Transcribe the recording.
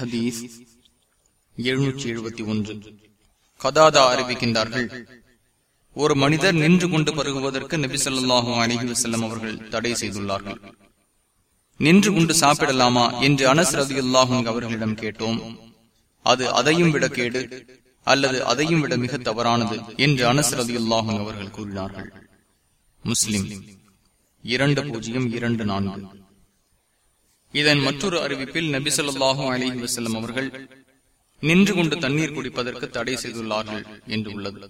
ஹதீஸ் எழுநூற்றி எழுபத்தி ஒன்று. கதாதா அறிவிக்கின்றார்கள் ஒரு மனிதர் நின்று கொண்டு பருகுவதற்கு நபிசல்லாஹும் சொல்லாஹும் அலிஹி வசல்லம் அவர்கள் தடை செய்துள்ளார்கள். நின்று கொண்டு சாப்பிடலாமா என்று அனஸ் ரதியுல்லாஹும் அவர்களிடம் கேட்டோம். அது அதையும் விட கேடு அல்லது அதையும் விட மிக தவறானது என்று அனஸ் ரதியுல்லாஹும் அவர்கள் கூறினார்கள். முஸ்லிம் இரண்டு பூஜ்ஜியம் இரண்டு நான்கு. இதன் மற்றொரு அறிவிப்பில் நபி சொல்லாஹும் அலிஹி வசல்லம் அவர்கள் நின்று கொண்டு தண்ணீர் குடிப்பதற்கு தடை செய்துள்ளார்கள் என்று உள்ளது.